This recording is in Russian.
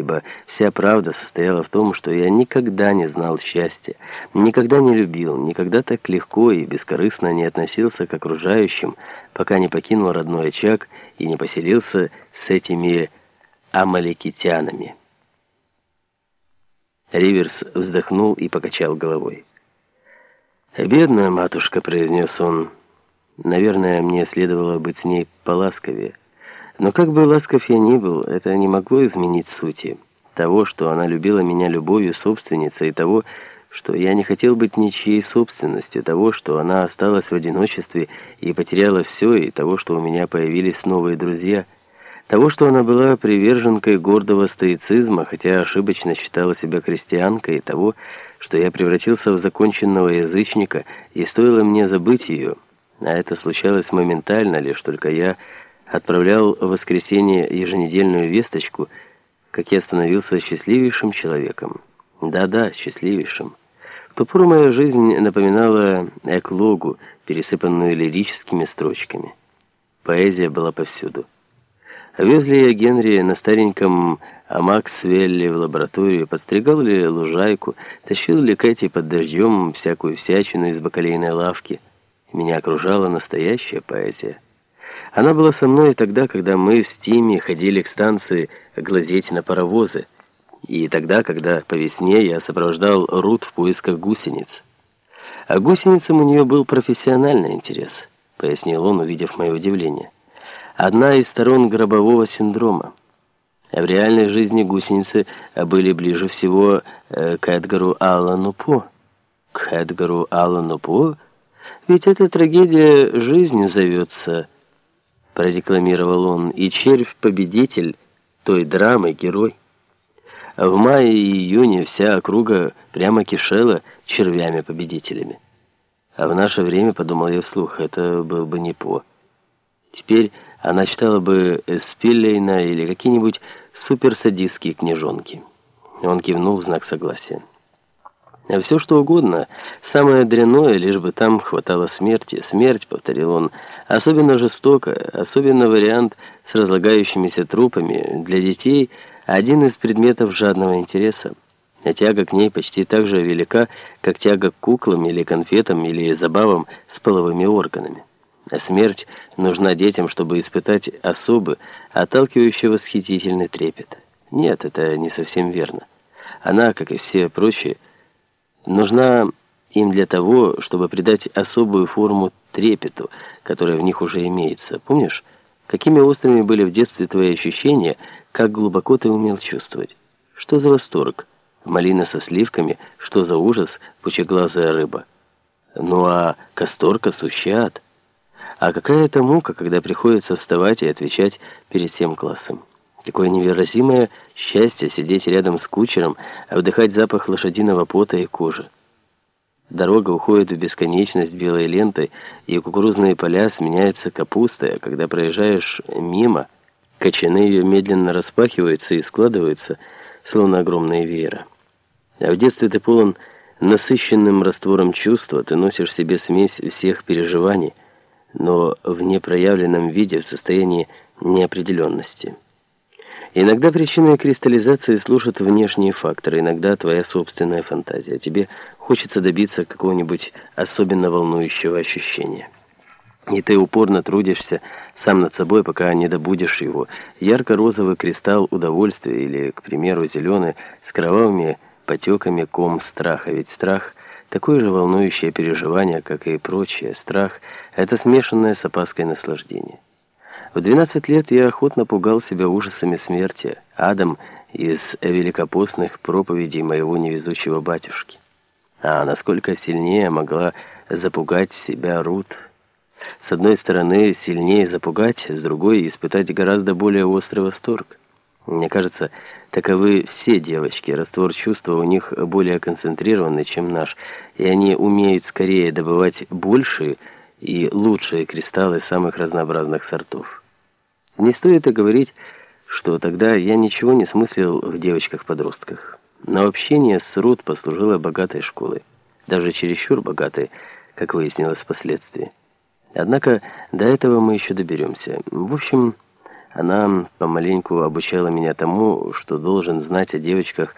ибо вся правда состояла в том, что я никогда не знал счастья, никогда не любил, никогда так легко и бескорыстно не относился к окружающим, пока не покинул родной очаг и не поселился с этими амаликитянами. Риверс вздохнул и покачал головой. «Бедная матушка», — произнес он, — «наверное, мне следовало быть с ней поласковее». Но как бы ласков я ни был, это не могло изменить сути. Того, что она любила меня любовью собственницы, и того, что я не хотел быть ничьей собственностью, того, что она осталась в одиночестве и потеряла все, и того, что у меня появились новые друзья, того, что она была приверженкой гордого стоицизма, хотя ошибочно считала себя христианкой, и того, что я превратился в законченного язычника, и стоило мне забыть ее, а это случалось моментально, лишь только я отправлял в воскресенье еженедельную весточку, как я становился счастливейшим человеком. Да-да, счастливейшим. В ту пору моя жизнь напоминала эклогу, пересыпанную лирическими строчками. Поэзия была повсюду. Везли я Генри на стареньком Максвелле в лабораторию, подстригал ли лужайку, тащил ли Кэти под дождем всякую всячину из бакалейной лавки. Меня окружала настоящая поэзия. Она была со мной тогда, когда мы с Тимми ходили к станции глазеть на паровозы, и тогда, когда по весне я сопровождал Рут в поисках гусениц. А гусеницам у нее был профессиональный интерес, пояснил он, увидев мое удивление. Одна из сторон гробового синдрома. А в реальной жизни гусеницы были ближе всего э, к Эдгару Аллану По. К Эдгару Аллану По? Ведь эта трагедия жизнью зовется продекламировал он, и червь-победитель той драмы, герой. В мае и июне вся округа прямо кишела червями-победителями. А в наше время, подумал я вслух, это был бы не по. Теперь она читала бы Спиллейна или какие-нибудь суперсадистские книжонки. Он кивнул в знак согласия. А все что угодно, самое дрянное, лишь бы там хватало смерти. Смерть, повторил он, особенно жестокая, особенно вариант с разлагающимися трупами. Для детей один из предметов жадного интереса. А тяга к ней почти так же велика, как тяга к куклам или конфетам или забавам с половыми органами. А смерть нужна детям, чтобы испытать особый, отталкивающий восхитительный трепет. Нет, это не совсем верно. Она, как и все прочие, нужна им для того, чтобы придать особую форму трепету, которая в них уже имеется. Помнишь, какими острыми были в детстве твои ощущения, как глубоко ты умел чувствовать? Что за восторг? Малина со сливками, что за ужас, пучеглазая рыба? Ну а касторка, сущат? А какая это мука, когда приходится вставать и отвечать перед всем классом? Какое невыразимое счастье сидеть рядом с кучером, а вдыхать запах лошадиного пота и кожи. Дорога уходит в бесконечность белой лентой, и кукурузные поля сменяются капустой, а когда проезжаешь мимо, кочаны ее медленно распахиваются и складываются, словно огромные веера. А в детстве ты полон насыщенным раствором чувства, ты носишь в себе смесь всех переживаний, но в непроявленном виде, в состоянии неопределенности. Иногда причиной кристаллизации служат внешние факторы, иногда твоя собственная фантазия. Тебе хочется добиться какого-нибудь особенно волнующего ощущения. И ты упорно трудишься сам над собой, пока не добудешь его. Ярко-розовый кристалл удовольствия или, к примеру, зеленый с кровавыми потеками ком страха. Ведь страх – такое же волнующее переживание, как и прочее. Страх – это смешанное с опаской наслаждение. В 12 лет я охотно пугал себя ужасами смерти, адом из великопостных проповедей моего невезучего батюшки. А насколько сильнее могла запугать себя Рут. С одной стороны, сильнее запугать, с другой, испытать гораздо более острый восторг. Мне кажется, таковы все девочки, раствор чувства у них более концентрированный, чем наш, и они умеют скорее добывать большие и лучшие кристаллы самых разнообразных сортов. Не стоит и говорить, что тогда я ничего не смыслил в девочках-подростках. Но общение с Рут послужило богатой школой. Даже чересчур богатой, как выяснилось впоследствии. Однако до этого мы еще доберемся. В общем, Она помаленьку обучала меня тому, что должен знать о девочках